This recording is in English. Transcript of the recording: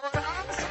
sort